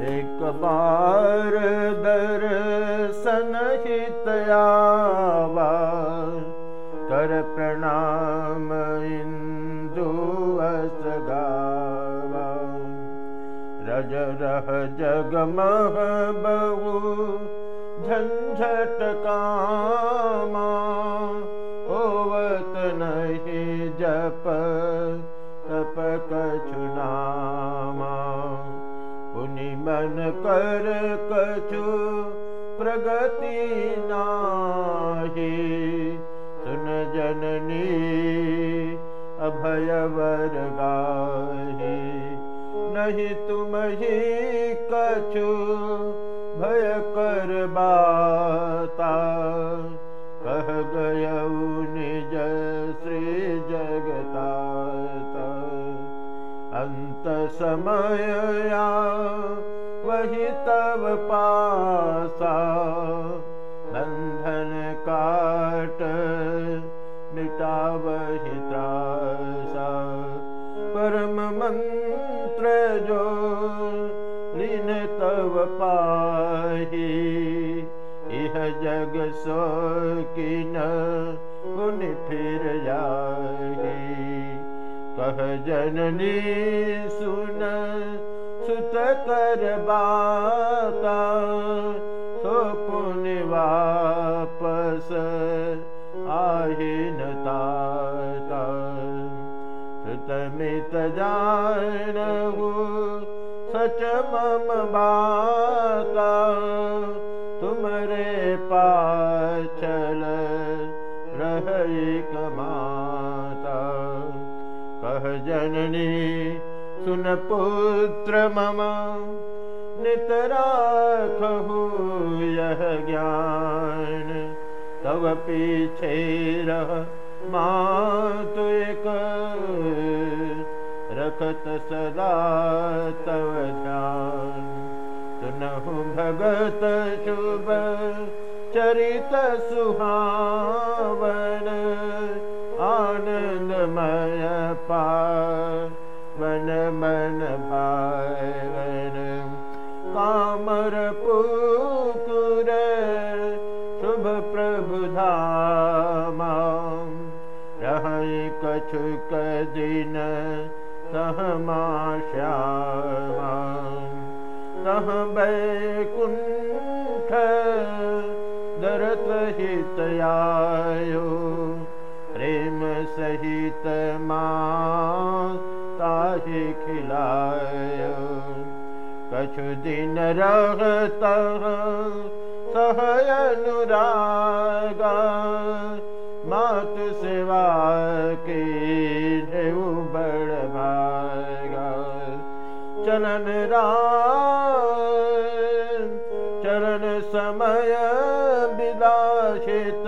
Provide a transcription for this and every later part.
एक बार असगावा। रज रह जगमह बहु झंझट कामा होवत नहीं जप कर कछु प्रगति नाही। सुन जननी अभय वर गाही नहीं कर बाता। कह गय निज श्री जगता अंत समयया वही तब पासा। बंधन काट वही त्रासा। परम मंत्र जो लीन तब पाही इह जग सो की न फिर जाही। कह जननी सुन कर बाता सो पुण्य वापस आहीन ताता। सुत मित जान सच मम बाता तुमरे पाछल रही कमाता कह जननी सुन पुत्र मम नितराखहु यह ज्ञान। तव पीछे रह मातु एक। रखत सदा तव ध्यान। सुनहु भगत शुभ चरित सुहावन। आनन्दमय पा वन मन भावन कामर पुकुर शुभ प्रभु धामा रहै कछुक दिन सहमा श्यामा। सह बैकुण्ठ दरत हितयायो प्रेम सहित ताहि खिलाय। कछु दिन रहत सह अनुरागा। मात सेवा के बड़ भागा। चलन रा चरण समय विदाशित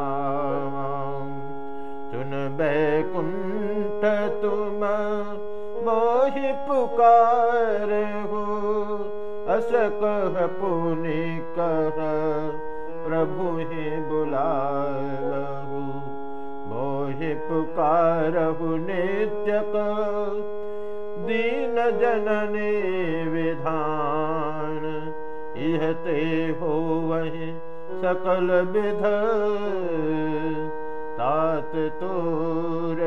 बैकुंठ तुम मोहि पुकार हो। अस कह पुनि कह प्रभु ही बुलावहु मोहि पुकारहु नित्य दीन जननी विधान। इहते हो वही सकल विध तोर